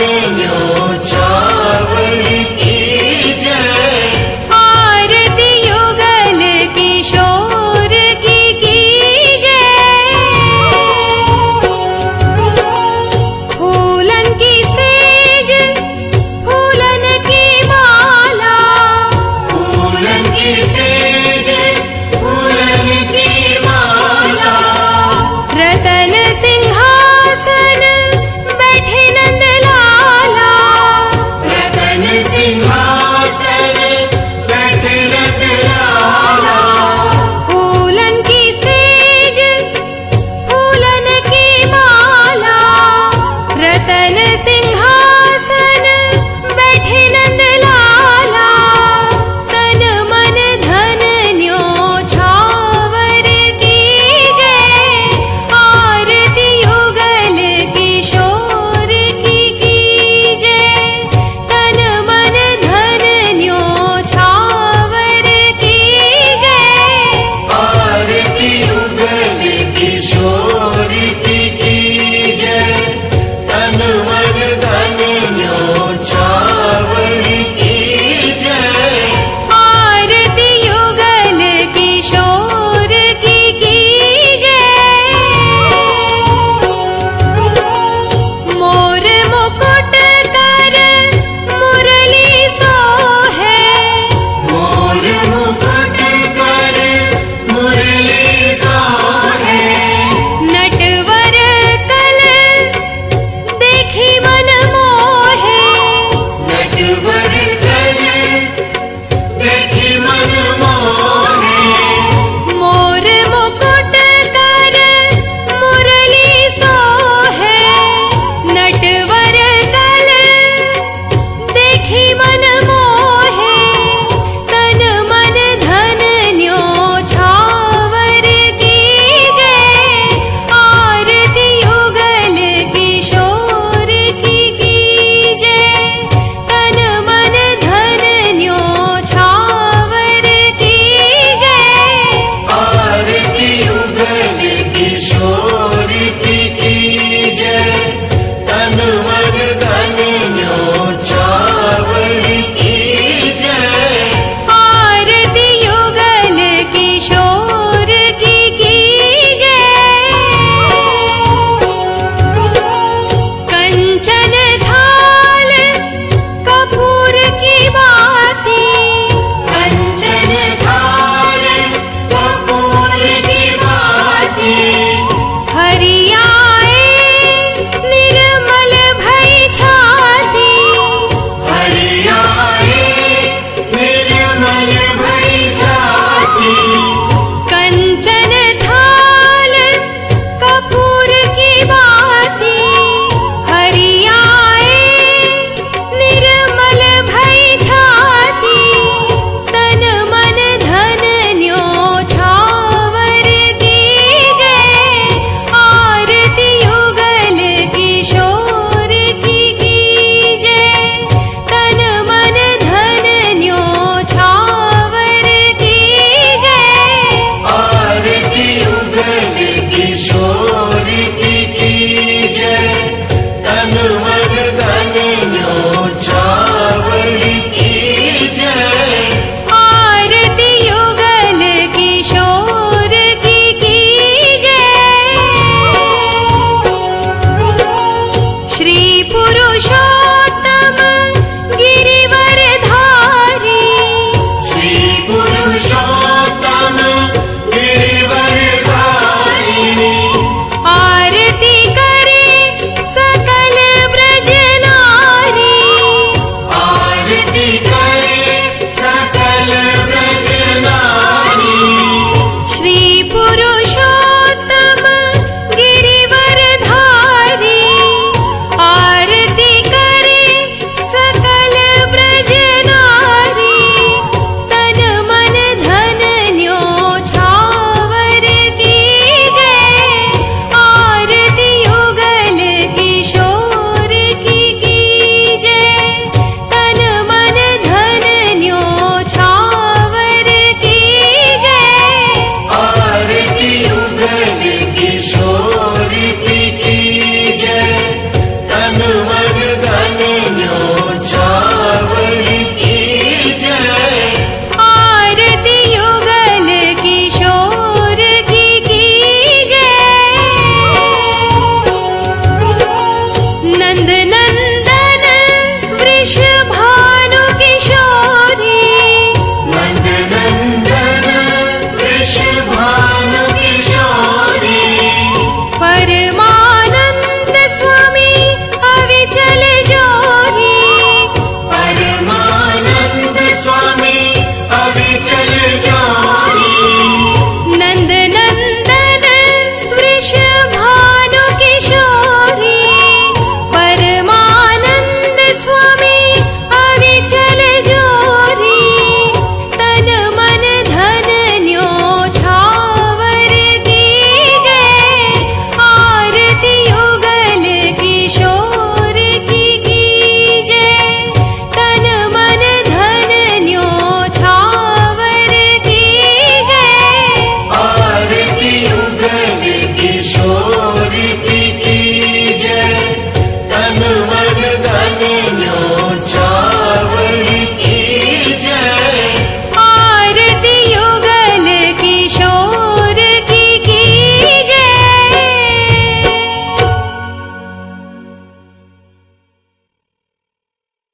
niño.